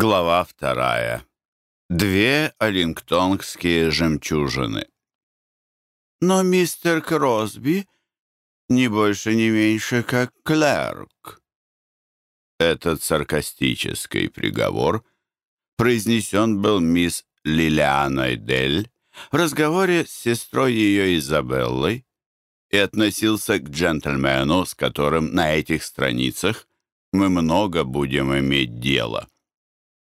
Глава вторая. Две олингтонгские жемчужины. Но мистер Кросби не больше, не меньше, как клерк. Этот саркастический приговор произнесен был мисс Лилианой Дель в разговоре с сестрой ее Изабеллой и относился к джентльмену, с которым на этих страницах мы много будем иметь дело.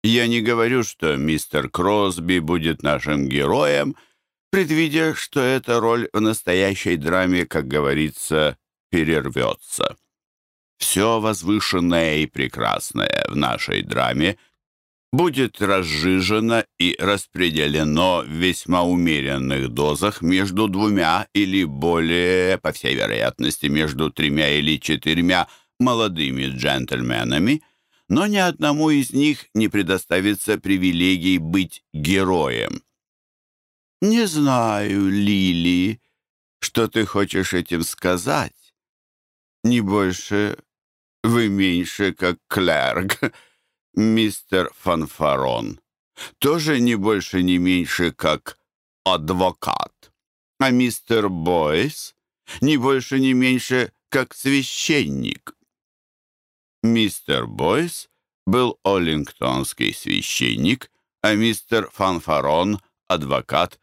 Я не говорю, что мистер Кросби будет нашим героем, предвидя, что эта роль в настоящей драме, как говорится, перервется. Все возвышенное и прекрасное в нашей драме будет разжижено и распределено в весьма умеренных дозах между двумя или более, по всей вероятности, между тремя или четырьмя молодыми джентльменами – но ни одному из них не предоставится привилегий быть героем. «Не знаю, Лили, что ты хочешь этим сказать. Не больше, вы меньше, как клерк, мистер Фанфарон. Тоже не больше, не меньше, как адвокат. А мистер Бойс не больше, не меньше, как священник. Мистер Бойс был оллингтонский священник, а мистер Фанфарон — адвокат,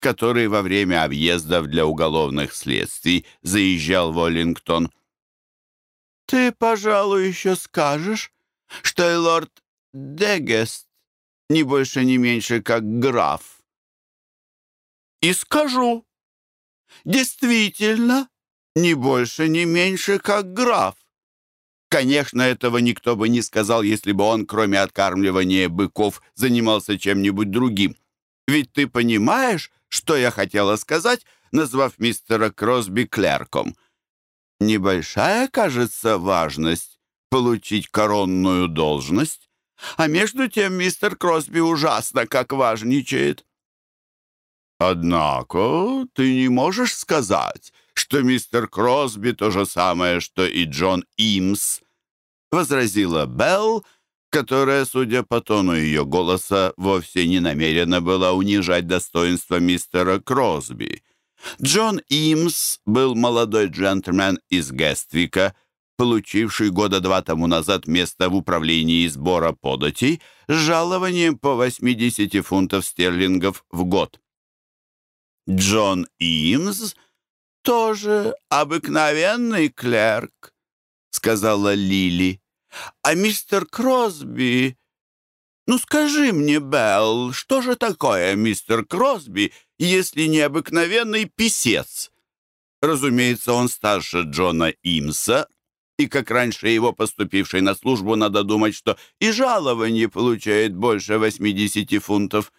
который во время объездов для уголовных следствий заезжал в Оллингтон. «Ты, пожалуй, еще скажешь, что и лорд Дегест не больше, не меньше, как граф». «И скажу. Действительно, не больше, не меньше, как граф. Конечно, этого никто бы не сказал, если бы он, кроме откармливания быков, занимался чем-нибудь другим. Ведь ты понимаешь, что я хотела сказать, назвав мистера Кросби клерком? Небольшая, кажется, важность получить коронную должность, а между тем мистер Кросби ужасно как важничает. Однако ты не можешь сказать, что мистер Кросби то же самое, что и Джон Имс», — возразила Белл, которая, судя по тону ее голоса, вовсе не намерена была унижать достоинство мистера Кросби. Джон Имс был молодой джентльмен из Гествика, получивший года два тому назад место в управлении сбора податей с жалованием по 80 фунтов стерлингов в год. Джон Имс — тоже обыкновенный клерк», — сказала Лили. «А мистер Кросби...» «Ну скажи мне, Белл, что же такое мистер Кросби, если не обыкновенный писец?» Разумеется, он старше Джона Имса, и, как раньше его поступивший на службу, надо думать, что и жалование получает больше 80 фунтов.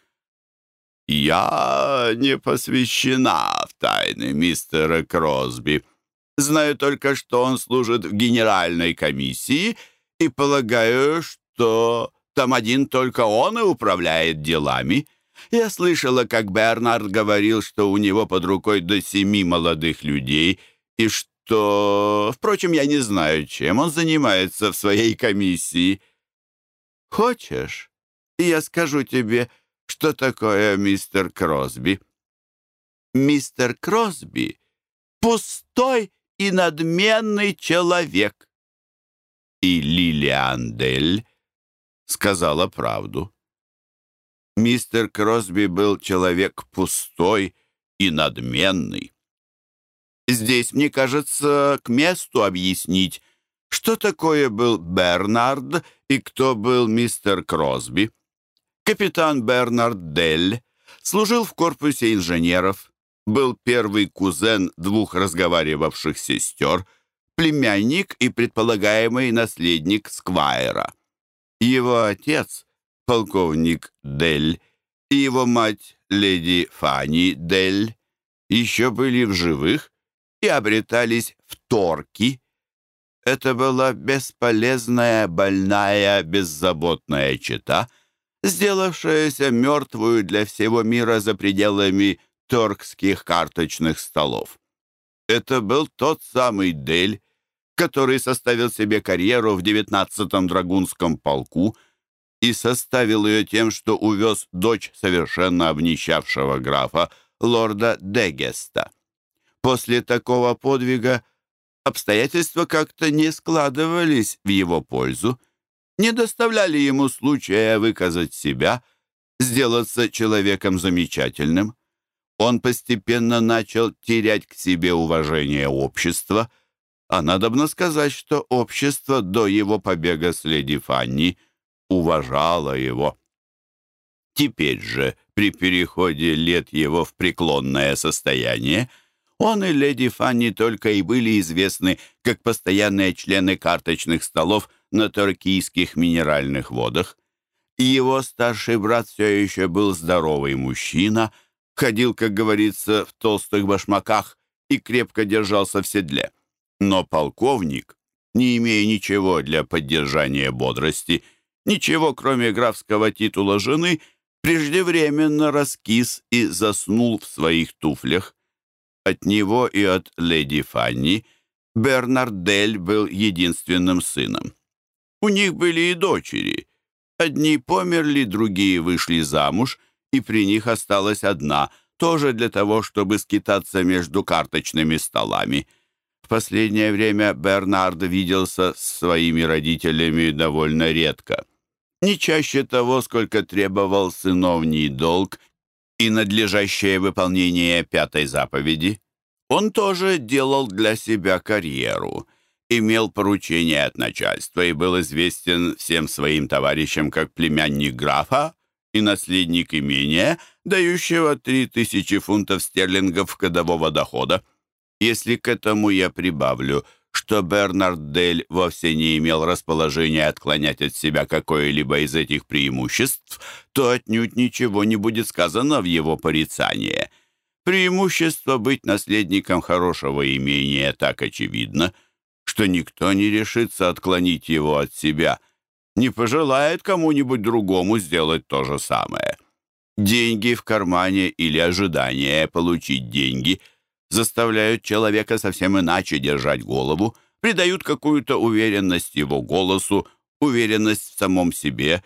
«Я не посвящена в тайны мистера Кросби. Знаю только, что он служит в генеральной комиссии и полагаю, что там один только он и управляет делами. Я слышала, как Бернард говорил, что у него под рукой до семи молодых людей, и что... Впрочем, я не знаю, чем он занимается в своей комиссии. Хочешь, я скажу тебе что такое мистер Кросби. Мистер Кросби — пустой и надменный человек. И Лилиан Дель сказала правду. Мистер Кросби был человек пустой и надменный. Здесь, мне кажется, к месту объяснить, что такое был Бернард и кто был мистер Кросби. Капитан Бернард Дель служил в корпусе инженеров, был первый кузен двух разговаривавших сестер, племянник и предполагаемый наследник Сквайра. Его отец, полковник Дель, и его мать, леди Фанни Дель, еще были в живых и обретались в Торки. Это была бесполезная, больная, беззаботная чета — сделавшаяся мертвую для всего мира за пределами торгских карточных столов. Это был тот самый Дель, который составил себе карьеру в 19-м драгунском полку, и составил ее тем, что увез дочь совершенно обнищавшего графа, лорда Дегеста. После такого подвига обстоятельства как-то не складывались в его пользу, не доставляли ему случая выказать себя, сделаться человеком замечательным. Он постепенно начал терять к себе уважение общества, а надобно сказать, что общество до его побега с леди Фанни уважало его. Теперь же, при переходе лет его в преклонное состояние, он и леди Фанни только и были известны как постоянные члены карточных столов на Торкийских минеральных водах. Его старший брат все еще был здоровый мужчина, ходил, как говорится, в толстых башмаках и крепко держался в седле. Но полковник, не имея ничего для поддержания бодрости, ничего, кроме графского титула жены, преждевременно раскис и заснул в своих туфлях. От него и от леди Фанни Бернардель был единственным сыном. У них были и дочери. Одни померли, другие вышли замуж, и при них осталась одна, тоже для того, чтобы скитаться между карточными столами. В последнее время Бернард виделся с своими родителями довольно редко. Не чаще того, сколько требовал сыновний долг и надлежащее выполнение пятой заповеди. Он тоже делал для себя карьеру, имел поручение от начальства и был известен всем своим товарищам как племянник графа и наследник имения, дающего три тысячи фунтов стерлингов годового дохода. Если к этому я прибавлю, что Бернард Дель вовсе не имел расположения отклонять от себя какое-либо из этих преимуществ, то отнюдь ничего не будет сказано в его порицании. Преимущество быть наследником хорошего имения так очевидно, что никто не решится отклонить его от себя, не пожелает кому-нибудь другому сделать то же самое. Деньги в кармане или ожидание получить деньги – заставляют человека совсем иначе держать голову, придают какую-то уверенность его голосу, уверенность в самом себе,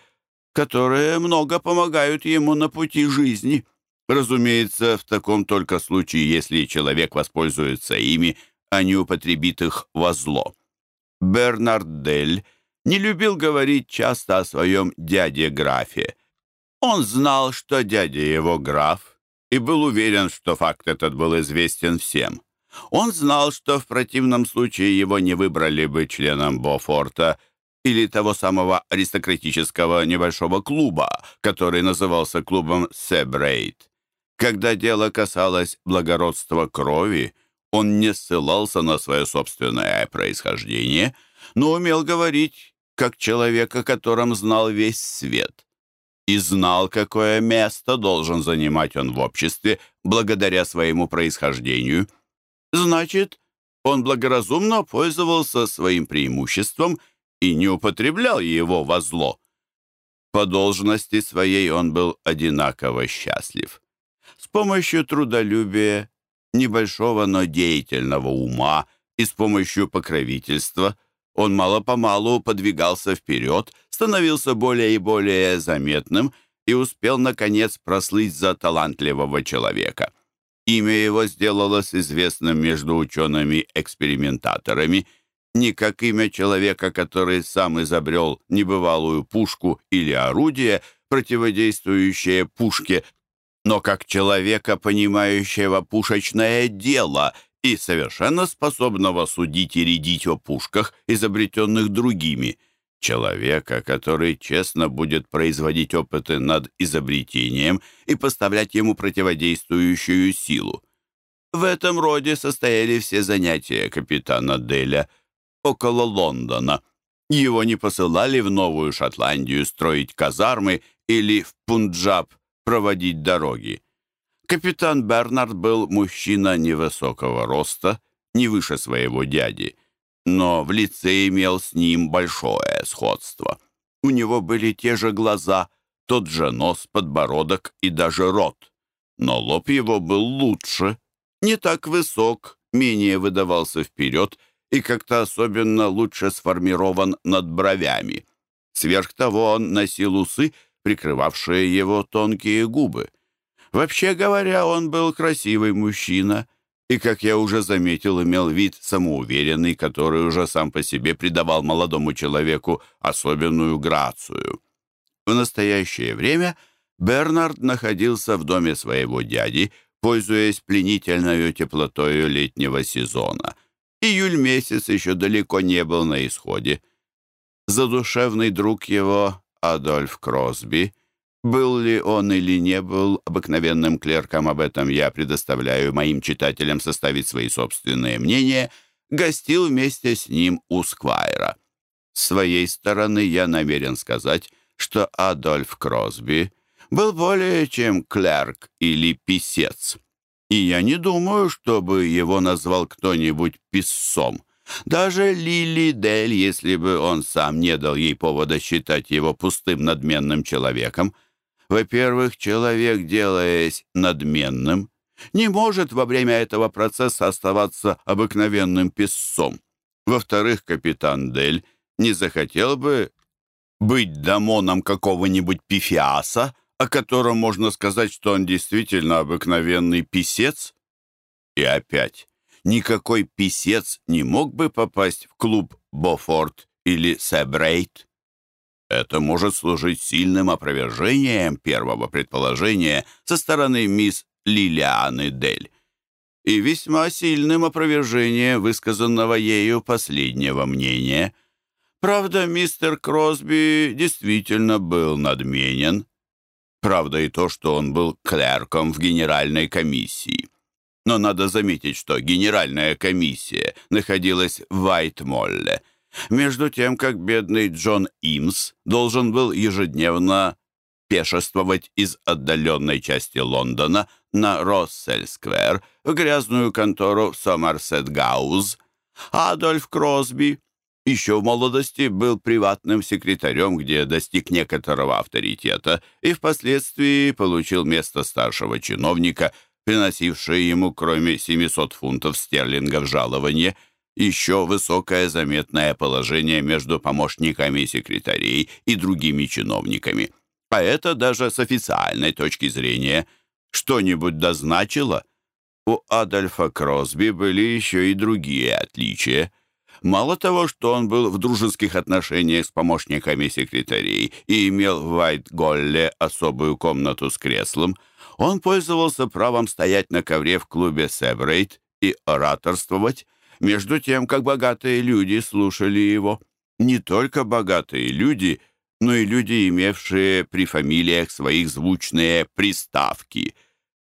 которые много помогают ему на пути жизни. Разумеется, в таком только случае, если человек воспользуется ими, а не употребит их во зло. Бернард Дель не любил говорить часто о своем дяде-графе. Он знал, что дядя его граф, и был уверен, что факт этот был известен всем. Он знал, что в противном случае его не выбрали бы членом Бофорта или того самого аристократического небольшого клуба, который назывался клубом Себрейт. Когда дело касалось благородства крови, он не ссылался на свое собственное происхождение, но умел говорить как человек, о котором знал весь свет и знал, какое место должен занимать он в обществе благодаря своему происхождению. Значит, он благоразумно пользовался своим преимуществом и не употреблял его во зло. По должности своей он был одинаково счастлив. С помощью трудолюбия, небольшого, но деятельного ума и с помощью покровительства он мало-помалу подвигался вперед, становился более и более заметным и успел, наконец, прослыть за талантливого человека. Имя его сделалось известным между учеными-экспериментаторами не как имя человека, который сам изобрел небывалую пушку или орудие, противодействующее пушке, но как человека, понимающего пушечное дело и совершенно способного судить и рядить о пушках, изобретенных другими – человека, который честно будет производить опыты над изобретением и поставлять ему противодействующую силу. В этом роде состояли все занятия капитана Деля около Лондона. Его не посылали в Новую Шотландию строить казармы или в Пунджаб проводить дороги. Капитан Бернард был мужчина невысокого роста, не выше своего дяди – но в лице имел с ним большое сходство. У него были те же глаза, тот же нос, подбородок и даже рот. Но лоб его был лучше, не так высок, менее выдавался вперед и как-то особенно лучше сформирован над бровями. Сверх того он носил усы, прикрывавшие его тонкие губы. Вообще говоря, он был красивый мужчина и, как я уже заметил, имел вид самоуверенный, который уже сам по себе придавал молодому человеку особенную грацию. В настоящее время Бернард находился в доме своего дяди, пользуясь пленительной теплотой летнего сезона. Июль месяц еще далеко не был на исходе. Задушевный друг его, Адольф Кросби, был ли он или не был обыкновенным клерком, об этом я предоставляю моим читателям составить свои собственные мнения, гостил вместе с ним у Сквайра. С своей стороны я намерен сказать, что Адольф Кросби был более чем клерк или писец. И я не думаю, чтобы его назвал кто-нибудь писцом. Даже Лили Дель, если бы он сам не дал ей повода считать его пустым надменным человеком. Во-первых, человек, делаясь надменным, не может во время этого процесса оставаться обыкновенным писцом. Во-вторых, капитан Дель не захотел бы быть дамоном какого-нибудь пифиаса, о котором можно сказать, что он действительно обыкновенный писец. И опять, никакой писец не мог бы попасть в клуб Бофорт или Себрейт. Это может служить сильным опровержением первого предположения со стороны мисс Лилианы Дель и весьма сильным опровержением высказанного ею последнего мнения. Правда, мистер Кросби действительно был надменен. Правда и то, что он был клерком в генеральной комиссии. Но надо заметить, что генеральная комиссия находилась в Вайтмолле, между тем, как бедный Джон Имс должен был ежедневно пешествовать из отдаленной части Лондона на Россель-сквер в грязную контору Сомерсет-Гауз, Адольф Кросби еще в молодости был приватным секретарем, где достиг некоторого авторитета и впоследствии получил место старшего чиновника – приносившее ему, кроме 700 фунтов стерлингов жалования, еще высокое заметное положение между помощниками секретарей и другими чиновниками. А это даже с официальной точки зрения что-нибудь дозначило. У Адольфа Кросби были еще и другие отличия. Мало того, что он был в дружеских отношениях с помощниками секретарей и имел в Вайт-Голле особую комнату с креслом – он пользовался правом стоять на ковре в клубе «Себрейт» и ораторствовать, между тем, как богатые люди слушали его. Не только богатые люди, но и люди, имевшие при фамилиях своих звучные приставки.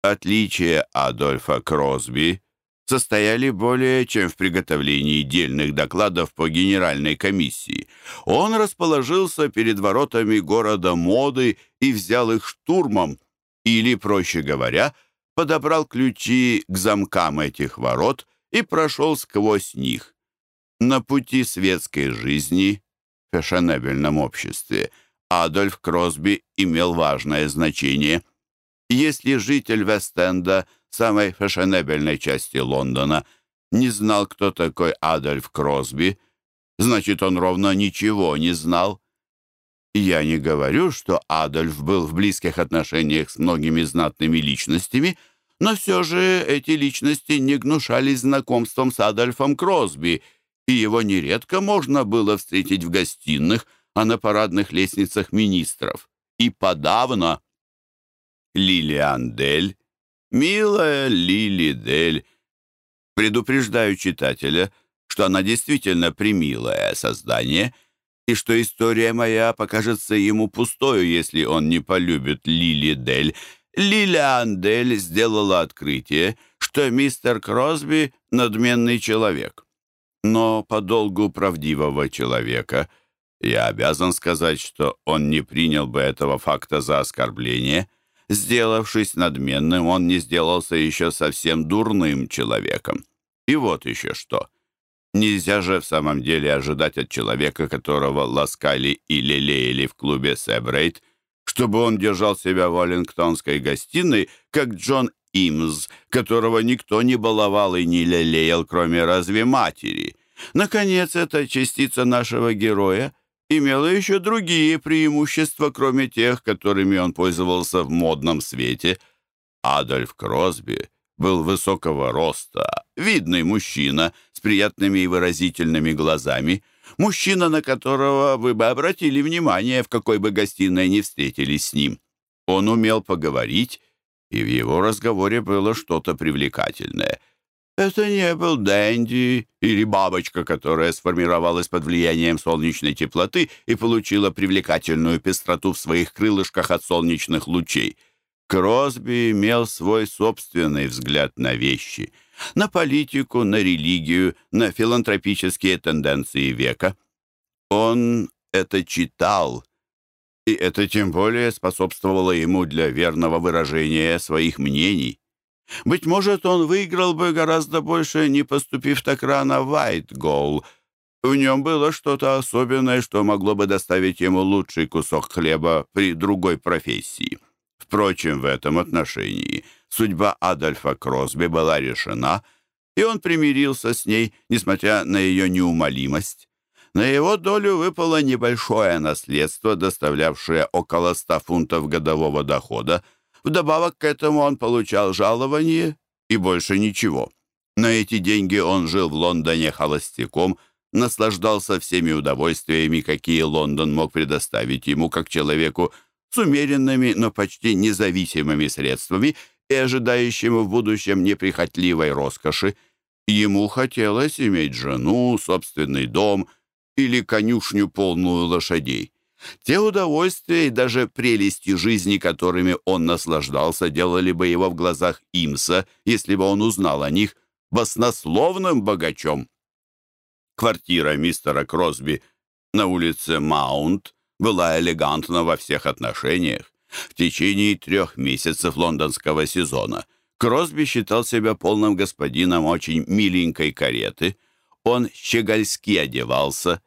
Отличия Адольфа Кросби состояли более чем в приготовлении дельных докладов по генеральной комиссии. Он расположился перед воротами города моды и взял их штурмом, или, проще говоря, подобрал ключи к замкам этих ворот и прошел сквозь них. На пути светской жизни в фешенебельном обществе Адольф Кросби имел важное значение. Если житель Вестенда, самой фешенебельной части Лондона, не знал, кто такой Адольф Кросби, значит, он ровно ничего не знал. Я не говорю, что Адольф был в близких отношениях с многими знатными личностями, но все же эти личности не гнушались знакомством с Адольфом Кросби, и его нередко можно было встретить в гостиных, а на парадных лестницах министров. И подавно. Лилиан Дель, милая Лили Дель, предупреждаю читателя, что она действительно примилое создание — и что история моя покажется ему пустою, если он не полюбит Лили Дель. Лилиан Дель сделала открытие, что мистер Кросби — надменный человек. Но по долгу правдивого человека я обязан сказать, что он не принял бы этого факта за оскорбление. Сделавшись надменным, он не сделался еще совсем дурным человеком. И вот еще что — Нельзя же в самом деле ожидать от человека, которого ласкали и лелеяли в клубе «Себрейт», чтобы он держал себя в Валлингтонской гостиной, как Джон Имс, которого никто не баловал и не лелеял, кроме разве матери. Наконец, эта частица нашего героя имела еще другие преимущества, кроме тех, которыми он пользовался в модном свете. Адольф Кросби был высокого роста, видный мужчина с приятными и выразительными глазами, мужчина, на которого вы бы обратили внимание, в какой бы гостиной не встретились с ним. Он умел поговорить, и в его разговоре было что-то привлекательное. Это не был Дэнди или бабочка, которая сформировалась под влиянием солнечной теплоты и получила привлекательную пестроту в своих крылышках от солнечных лучей. Кросби имел свой собственный взгляд на вещи, на политику, на религию, на филантропические тенденции века. Он это читал, и это тем более способствовало ему для верного выражения своих мнений. Быть может, он выиграл бы гораздо больше, не поступив так рано в Вайтгоул. В нем было что-то особенное, что могло бы доставить ему лучший кусок хлеба при другой профессии. Впрочем, в этом отношении судьба Адольфа Кросби была решена, и он примирился с ней, несмотря на ее неумолимость. На его долю выпало небольшое наследство, доставлявшее около ста фунтов годового дохода, Вдобавок к этому он получал жалование и больше ничего. На эти деньги он жил в Лондоне холостяком, наслаждался всеми удовольствиями, какие Лондон мог предоставить ему как человеку с умеренными, но почти независимыми средствами и ожидающему в будущем неприхотливой роскоши. Ему хотелось иметь жену, собственный дом или конюшню, полную лошадей. Те удовольствия и даже прелести жизни, которыми он наслаждался, делали бы его в глазах Имса, если бы он узнал о них, баснословным богачом. Квартира мистера Кросби на улице Маунт была элегантна во всех отношениях. В течение трех месяцев лондонского сезона Кросби считал себя полным господином очень миленькой кареты. Он щегольски одевался,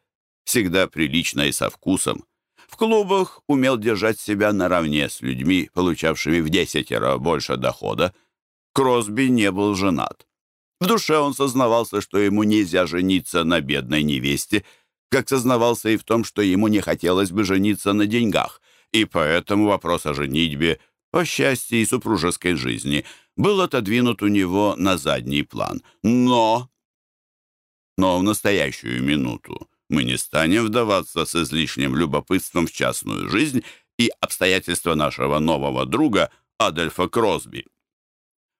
всегда прилично и со вкусом. В клубах умел держать себя наравне с людьми, получавшими в десятеро больше дохода. Кросби не был женат. В душе он сознавался, что ему нельзя жениться на бедной невесте, как сознавался и в том, что ему не хотелось бы жениться на деньгах, и поэтому вопрос о женитьбе, о счастье и супружеской жизни был отодвинут у него на задний план. Но... Но в настоящую минуту мы не станем вдаваться с излишним любопытством в частную жизнь и обстоятельства нашего нового друга Адольфа Кросби.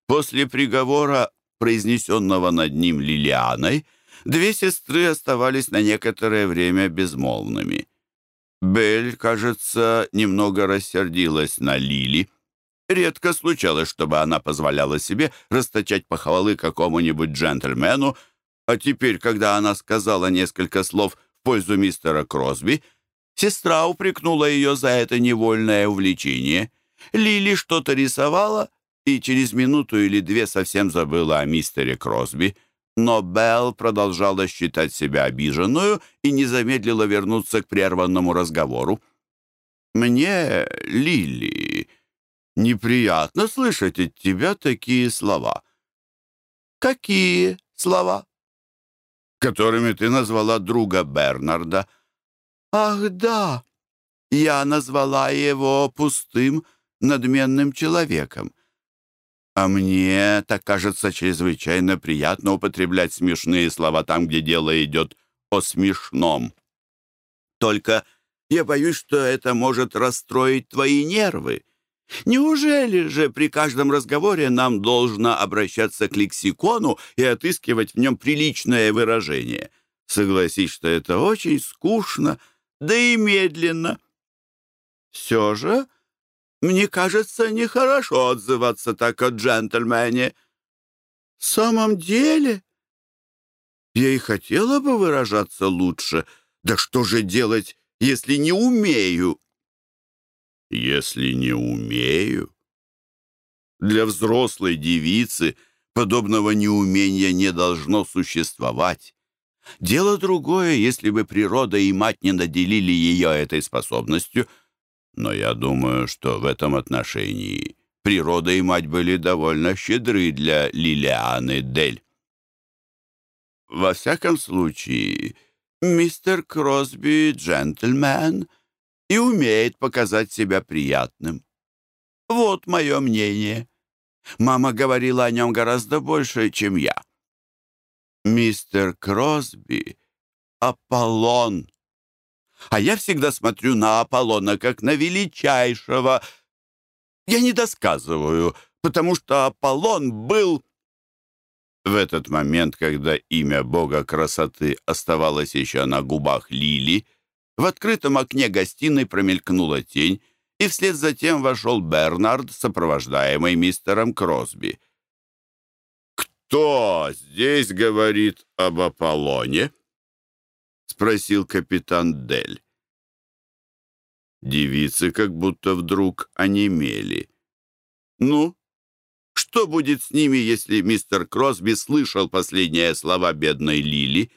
После приговора, произнесенного над ним Лилианой, две сестры оставались на некоторое время безмолвными. Белль, кажется, немного рассердилась на Лили. Редко случалось, чтобы она позволяла себе расточать похвалы какому-нибудь джентльмену, а теперь, когда она сказала несколько слов в пользу мистера Кросби, сестра упрекнула ее за это невольное увлечение. Лили что-то рисовала и через минуту или две совсем забыла о мистере Кросби. Но Белл продолжала считать себя обиженную и не замедлила вернуться к прерванному разговору. «Мне, Лили, неприятно слышать от тебя такие слова». «Какие слова?» которыми ты назвала друга Бернарда». «Ах, да! Я назвала его пустым, надменным человеком. А мне так кажется чрезвычайно приятно употреблять смешные слова там, где дело идет о смешном. Только я боюсь, что это может расстроить твои нервы. Неужели же при каждом разговоре нам должно обращаться к лексикону и отыскивать в нем приличное выражение? Согласись, что это очень скучно, да и медленно. Все же, мне кажется, нехорошо отзываться так о джентльмене. В самом деле, я и хотела бы выражаться лучше. Да что же делать, если не умею? если не умею? Для взрослой девицы подобного неумения не должно существовать. Дело другое, если бы природа и мать не наделили ее этой способностью, но я думаю, что в этом отношении природа и мать были довольно щедры для Лилианы Дель. Во всяком случае, Мистер Кросби джентльмен и умеет показать себя приятным. Вот мое мнение. Мама говорила о нем гораздо больше, чем я. Мистер Кросби — Аполлон. А я всегда смотрю на Аполлона как на величайшего. Я не досказываю, потому что Аполлон был... В этот момент, когда имя бога красоты оставалось еще на губах Лили, в открытом окне гостиной промелькнула тень, и вслед за тем вошел Бернард, сопровождаемый мистером Кросби. «Кто здесь говорит об Аполлоне?» — спросил капитан Дель. Девицы как будто вдруг онемели. «Ну, что будет с ними, если мистер Кросби слышал последние слова бедной Лили?»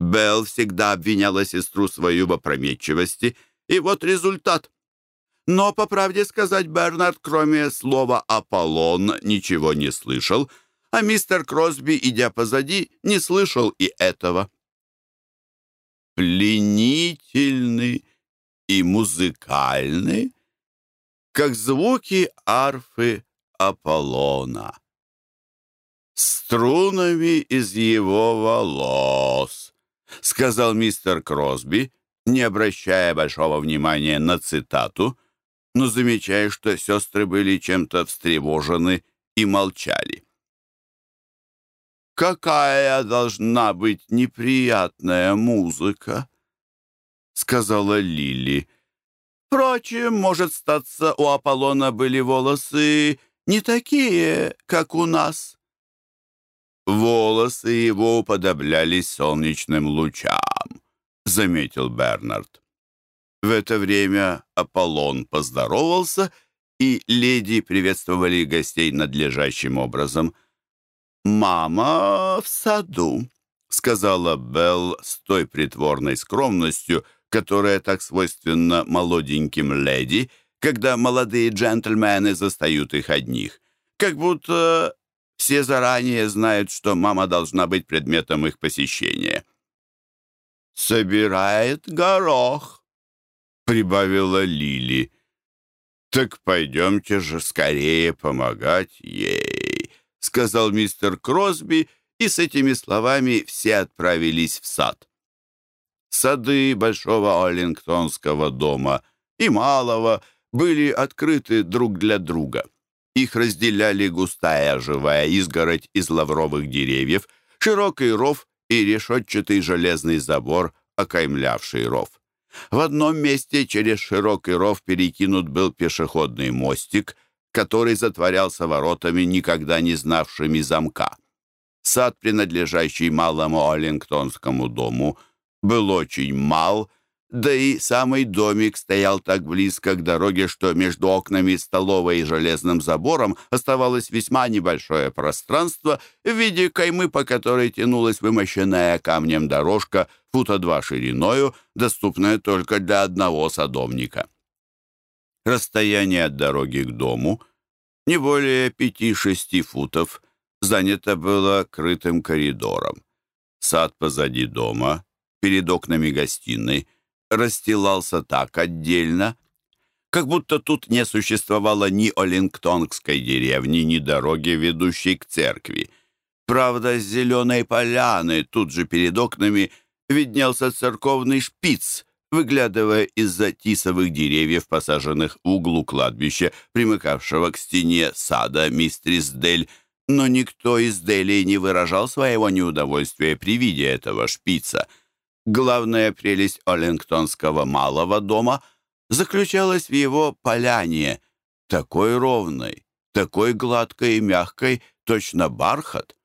Белл всегда обвиняла сестру свою в опрометчивости, и вот результат. Но, по правде сказать, Бернард, кроме слова «Аполлон», ничего не слышал, а мистер Кросби, идя позади, не слышал и этого. Пленительный и музыкальный, как звуки арфы Аполлона. Струнами из его волос, сказал мистер Кросби, не обращая большого внимания на цитату, но замечая, что сестры были чем-то встревожены и молчали. «Какая должна быть неприятная музыка!» — сказала Лили. «Впрочем, может статься, у Аполлона были волосы не такие, как у нас». «Волосы его уподоблялись солнечным лучам», — заметил Бернард. В это время Аполлон поздоровался, и леди приветствовали гостей надлежащим образом. «Мама в саду», — сказала Белл с той притворной скромностью, которая так свойственна молоденьким леди, когда молодые джентльмены застают их одних. Как будто все заранее знают, что мама должна быть предметом их посещения. «Собирает горох», прибавила Лили. «Так пойдемте же скорее помогать ей», — сказал мистер Кросби, и с этими словами все отправились в сад. Сады Большого Оллингтонского дома и Малого были открыты друг для друга. Их разделяли густая живая изгородь из лавровых деревьев, широкий ров и решетчатый железный забор, окаймлявший ров. В одном месте через широкий ров перекинут был пешеходный мостик, который затворялся воротами, никогда не знавшими замка. Сад, принадлежащий малому Оллингтонскому дому, был очень мал, да и самый домик стоял так близко к дороге, что между окнами столовой и железным забором оставалось весьма небольшое пространство в виде каймы, по которой тянулась вымощенная камнем дорожка фута два шириною, доступная только для одного садовника. Расстояние от дороги к дому не более пяти-шести футов занято было крытым коридором. Сад позади дома, перед окнами гостиной, расстилался так отдельно, как будто тут не существовало ни Олингтонгской деревни, ни дороги, ведущей к церкви. Правда, с зеленой поляны, тут же перед окнами, виднелся церковный шпиц, выглядывая из-за тисовых деревьев, посаженных в углу кладбища, примыкавшего к стене сада мистрис Дель, но никто из Делей не выражал своего неудовольствия при виде этого шпица — Главная прелесть Оллингтонского малого дома заключалась в его поляне, такой ровной, такой гладкой и мягкой, точно бархат.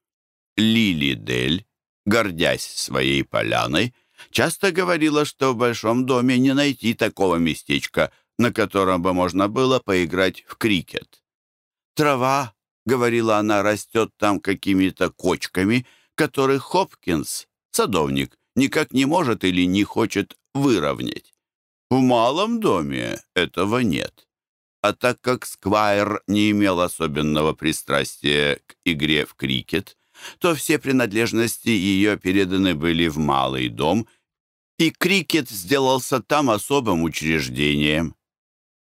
Лили Дель, гордясь своей поляной, часто говорила, что в большом доме не найти такого местечка, на котором бы можно было поиграть в крикет. «Трава», — говорила она, — «растет там какими-то кочками, которых Хопкинс, садовник, никак не может или не хочет выровнять. В малом доме этого нет. А так как Сквайр не имел особенного пристрастия к игре в крикет, то все принадлежности ее переданы были в малый дом, и крикет сделался там особым учреждением.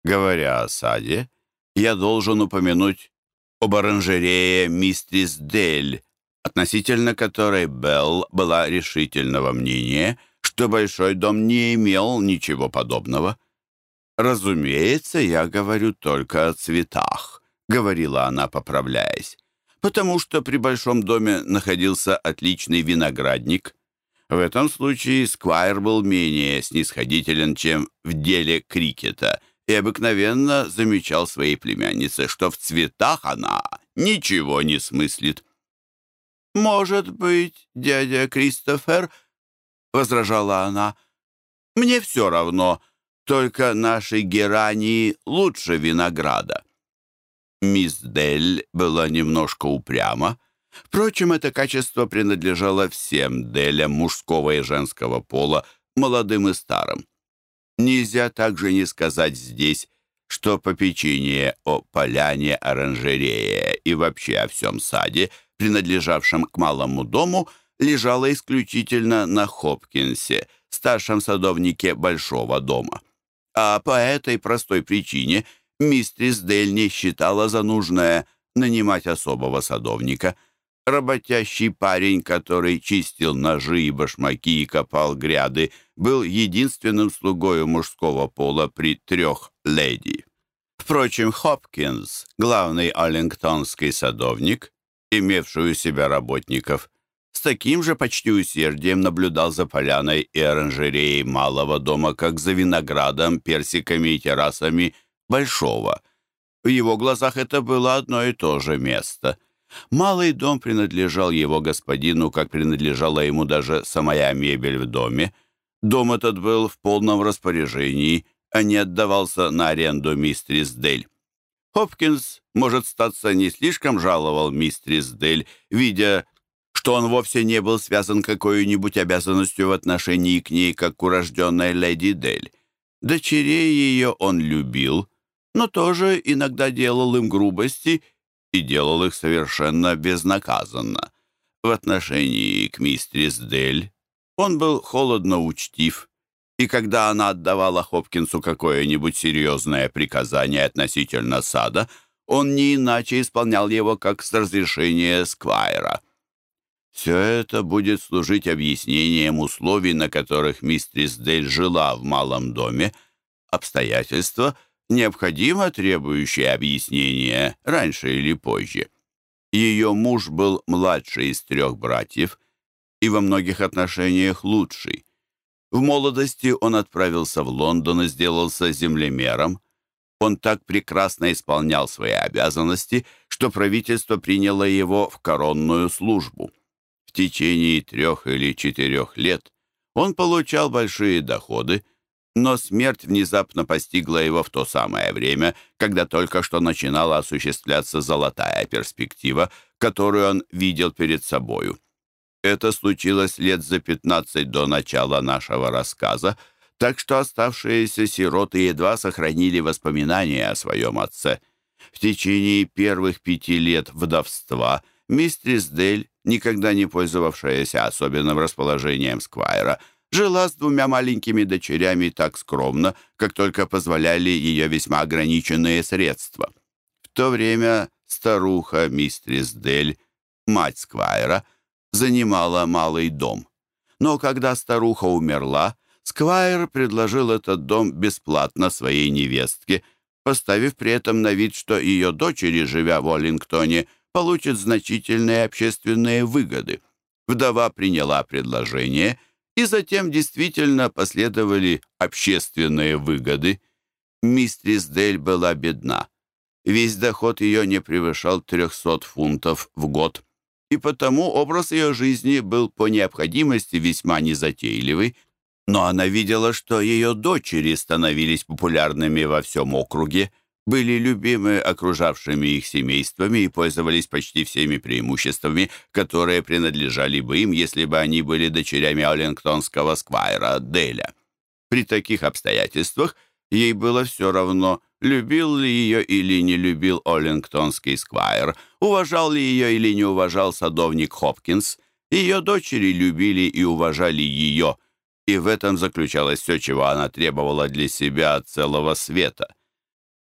Говоря о саде, я должен упомянуть об оранжерее мистрис Дель, относительно которой Белл была решительного мнения, что большой дом не имел ничего подобного. «Разумеется, я говорю только о цветах», — говорила она, поправляясь, «потому что при большом доме находился отличный виноградник». В этом случае Сквайр был менее снисходителен, чем в деле крикета, и обыкновенно замечал своей племяннице, что в цветах она ничего не смыслит. «Может быть, дядя Кристофер», — возражала она, — «мне все равно, только наши герании лучше винограда». Мисс Дель была немножко упряма. Впрочем, это качество принадлежало всем Делям мужского и женского пола, молодым и старым. Нельзя также не сказать здесь, что попечение о поляне, оранжерее и вообще о всем саде — принадлежавшем к малому дому, лежала исключительно на Хопкинсе, старшем садовнике большого дома. А по этой простой причине мистрис Дель не считала за нужное нанимать особого садовника. Работящий парень, который чистил ножи и башмаки и копал гряды, был единственным слугою мужского пола при трех леди. Впрочем, Хопкинс, главный аллингтонский садовник, имевшую у себя работников, с таким же почти усердием наблюдал за поляной и оранжереей малого дома, как за виноградом, персиками и террасами большого. В его глазах это было одно и то же место. Малый дом принадлежал его господину, как принадлежала ему даже самая мебель в доме. Дом этот был в полном распоряжении, а не отдавался на аренду мистерис Дель. Хопкинс, может статься, не слишком жаловал мистрис Дель, видя, что он вовсе не был связан какой-нибудь обязанностью в отношении к ней, как к леди Дель. Дочерей ее он любил, но тоже иногда делал им грубости и делал их совершенно безнаказанно. В отношении к мистрис Дель он был холодно учтив, и когда она отдавала Хопкинсу какое-нибудь серьезное приказание относительно сада, он не иначе исполнял его, как с разрешения Сквайра. Все это будет служить объяснением условий, на которых мистрис Дель жила в малом доме, обстоятельства, необходимо требующие объяснения раньше или позже. Ее муж был младший из трех братьев и во многих отношениях лучший. В молодости он отправился в Лондон и сделался землемером. Он так прекрасно исполнял свои обязанности, что правительство приняло его в коронную службу. В течение трех или четырех лет он получал большие доходы, но смерть внезапно постигла его в то самое время, когда только что начинала осуществляться золотая перспектива, которую он видел перед собою. Это случилось лет за пятнадцать до начала нашего рассказа, так что оставшиеся сироты едва сохранили воспоминания о своем отце. В течение первых пяти лет вдовства мистрис Дель, никогда не пользовавшаяся особенным расположением Сквайра, жила с двумя маленькими дочерями так скромно, как только позволяли ее весьма ограниченные средства. В то время старуха мистрис Дель, мать Сквайра, занимала малый дом. Но когда старуха умерла, Сквайр предложил этот дом бесплатно своей невестке, поставив при этом на вид, что ее дочери, живя в Оллингтоне, получат значительные общественные выгоды. Вдова приняла предложение, и затем действительно последовали общественные выгоды. Мистрис Дель была бедна. Весь доход ее не превышал 300 фунтов в год и потому образ ее жизни был по необходимости весьма незатейливый, но она видела, что ее дочери становились популярными во всем округе, были любимы окружавшими их семействами и пользовались почти всеми преимуществами, которые принадлежали бы им, если бы они были дочерями Аллингтонского сквайра Деля. При таких обстоятельствах ей было все равно – Любил ли ее или не любил Оллингтонский сквайр, уважал ли ее или не уважал садовник Хопкинс, ее дочери любили и уважали ее. и в этом заключалось все, чего она требовала для себя от целого света.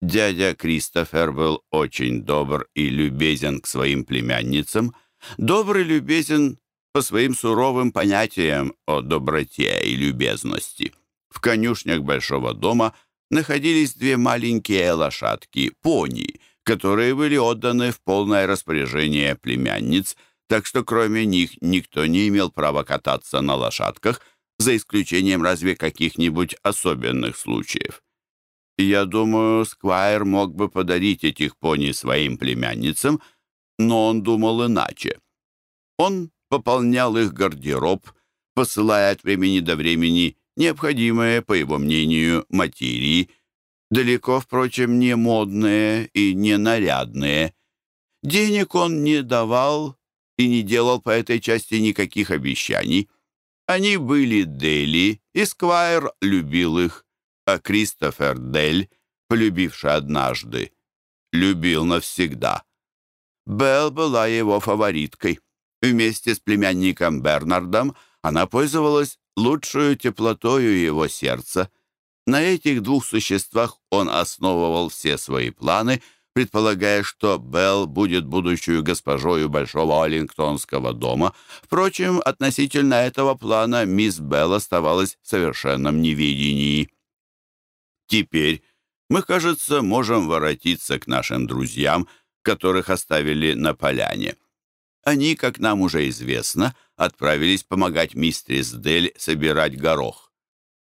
Дядя Кристофер был очень добр и любезен к своим племянницам, добрый любезен по своим суровым понятиям о доброте и любезности. В конюшнях большого дома находились две маленькие лошадки, пони, которые были отданы в полное распоряжение племянниц, так что кроме них никто не имел права кататься на лошадках, за исключением разве каких-нибудь особенных случаев. Я думаю, Сквайр мог бы подарить этих пони своим племянницам, но он думал иначе. Он пополнял их гардероб, посылая от времени до времени необходимые, по его мнению, материи, далеко, впрочем, не модные и не нарядные. Денег он не давал и не делал по этой части никаких обещаний. Они были Дели, и Сквайр любил их, а Кристофер Дель, полюбивший однажды, любил навсегда. Белл была его фавориткой. Вместе с племянником Бернардом она пользовалась лучшую теплотою его сердца. На этих двух существах он основывал все свои планы, предполагая, что Белл будет будущую госпожою Большого Аллингтонского дома. Впрочем, относительно этого плана мисс Белл оставалась в совершенном неведении. Теперь мы, кажется, можем воротиться к нашим друзьям, которых оставили на поляне. Они, как нам уже известно, отправились помогать мистерис Дель собирать горох.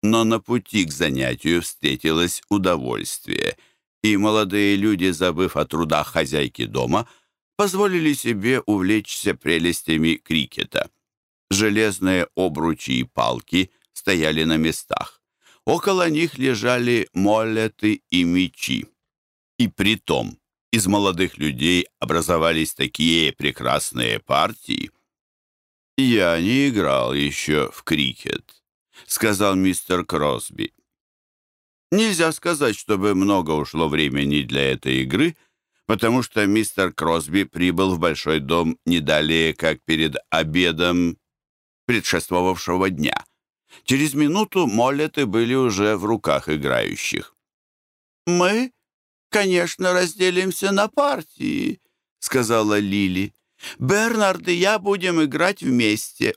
Но на пути к занятию встретилось удовольствие, и молодые люди, забыв о трудах хозяйки дома, позволили себе увлечься прелестями крикета. Железные обручи и палки стояли на местах. Около них лежали молеты и мечи. И при том из молодых людей образовались такие прекрасные партии. «Я не играл еще в крикет», — сказал мистер Кросби. Нельзя сказать, чтобы много ушло времени для этой игры, потому что мистер Кросби прибыл в большой дом не далее, как перед обедом предшествовавшего дня. Через минуту моллеты были уже в руках играющих. «Мы конечно, разделимся на партии», — сказала Лили. «Бернард и я будем играть вместе».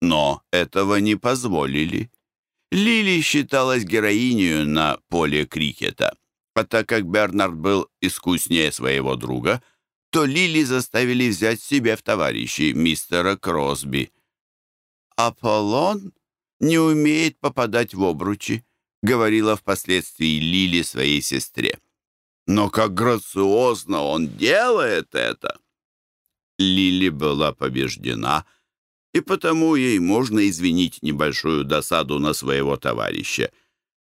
Но этого не позволили. Лили считалась героиней на поле крикета. А так как Бернард был искуснее своего друга, то Лили заставили взять себе в товарищи мистера Кросби. «Аполлон не умеет попадать в обручи», — говорила впоследствии Лили своей сестре. Но как грациозно он делает это!» Лили была побеждена, и потому ей можно извинить небольшую досаду на своего товарища.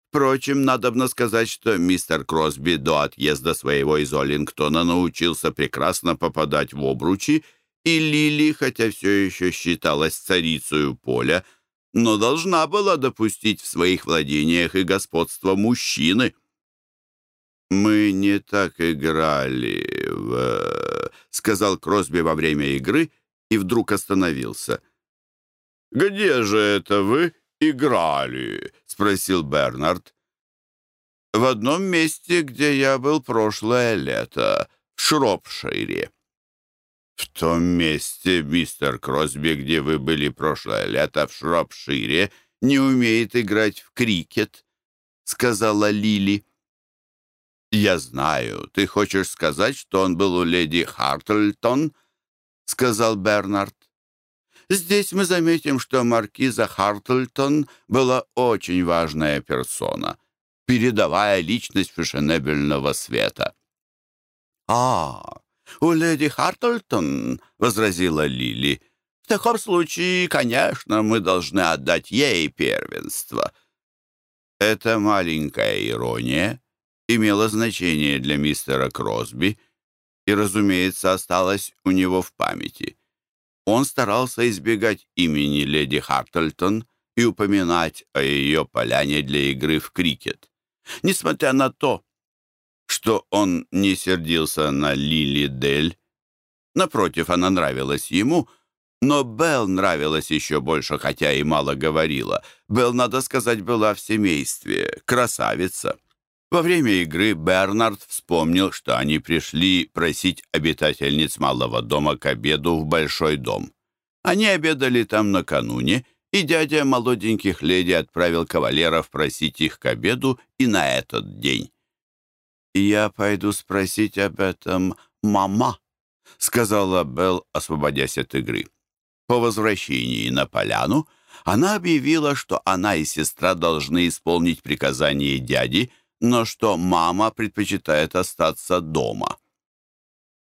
Впрочем, надобно сказать, что мистер Кросби до отъезда своего из Оллингтона научился прекрасно попадать в обручи, и Лили, хотя все еще считалась царицей поля, но должна была допустить в своих владениях и господство мужчины. «Мы не так играли в...» — сказал Кросби во время игры и вдруг остановился. «Где же это вы играли?» — спросил Бернард. «В одном месте, где я был прошлое лето, в Шропшире». «В том месте, мистер Кросби, где вы были прошлое лето в Шропшире, не умеет играть в крикет», — сказала Лили. «Я знаю, ты хочешь сказать, что он был у леди Хартлтон?» — сказал Бернард. Здесь мы заметим, что маркиза Хартлтон была очень важная персона, передовая личность фешенебельного света. «А, у леди Хартлтон», — возразила Лили, — «в таком случае, конечно, мы должны отдать ей первенство». Это маленькая ирония имело значение для мистера Кросби и, разумеется, осталось у него в памяти. Он старался избегать имени леди Хартлтон и упоминать о ее поляне для игры в крикет. Несмотря на то, что он не сердился на Лили Дель, напротив, она нравилась ему, Но Белл нравилась еще больше, хотя и мало говорила. Белл, надо сказать, была в семействе, красавица. Во время игры Бернард вспомнил, что они пришли просить обитательниц малого дома к обеду в большой дом. Они обедали там накануне, и дядя молоденьких леди отправил кавалеров просить их к обеду и на этот день. «Я пойду спросить об этом мама», — сказала Белл, освободясь от игры. По возвращении на поляну она объявила, что она и сестра должны исполнить приказание дяди, но что мама предпочитает остаться дома.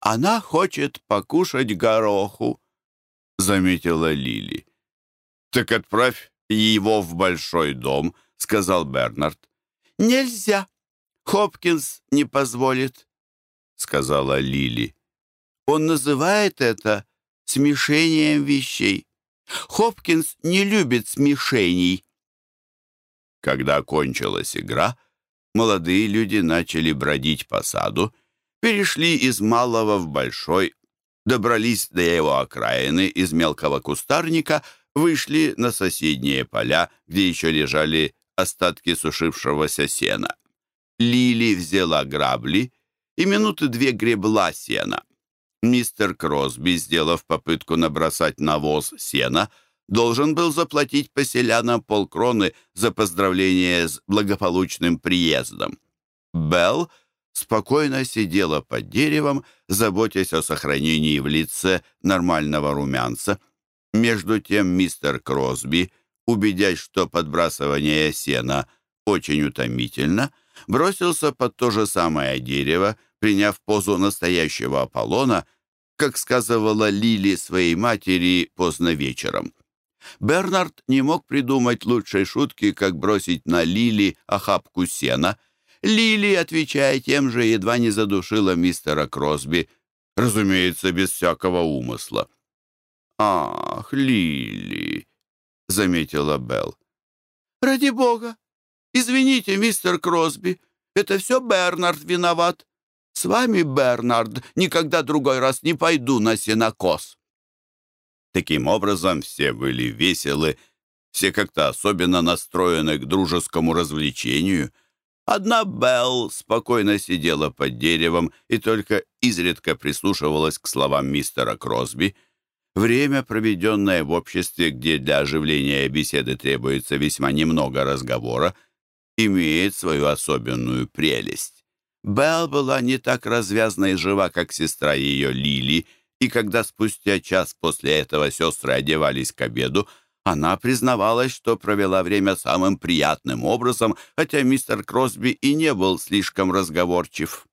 «Она хочет покушать гороху», — заметила Лили. «Так отправь его в большой дом», — сказал Бернард. «Нельзя. Хопкинс не позволит», — сказала Лили. «Он называет это смешением вещей. Хопкинс не любит смешений. Когда кончилась игра, молодые люди начали бродить по саду, перешли из малого в большой, добрались до его окраины из мелкого кустарника, вышли на соседние поля, где еще лежали остатки сушившегося сена. Лили взяла грабли и минуты две гребла сена. Мистер Кросби, сделав попытку набросать навоз сена, должен был заплатить поселянам полкроны за поздравление с благополучным приездом. Белл спокойно сидела под деревом, заботясь о сохранении в лице нормального румянца. Между тем мистер Кросби, убедясь, что подбрасывание сена очень утомительно, бросился под то же самое дерево, приняв позу настоящего Аполлона, как сказывала Лили своей матери поздно вечером. Бернард не мог придумать лучшей шутки, как бросить на Лили охапку сена. Лили, отвечая тем же, едва не задушила мистера Кросби, разумеется, без всякого умысла. «Ах, Лили!» — заметила Белл. «Ради бога! Извините, мистер Кросби, это все Бернард виноват. С вами, Бернард, никогда другой раз не пойду на сенокос». Таким образом, все были веселы, все как-то особенно настроены к дружескому развлечению. Одна Белл спокойно сидела под деревом и только изредка прислушивалась к словам мистера Кросби. Время, проведенное в обществе, где для оживления беседы требуется весьма немного разговора, имеет свою особенную прелесть. Белл была не так развязна и жива, как сестра ее Лили, и когда спустя час после этого сестры одевались к обеду, она признавалась, что провела время самым приятным образом, хотя мистер Кросби и не был слишком разговорчив.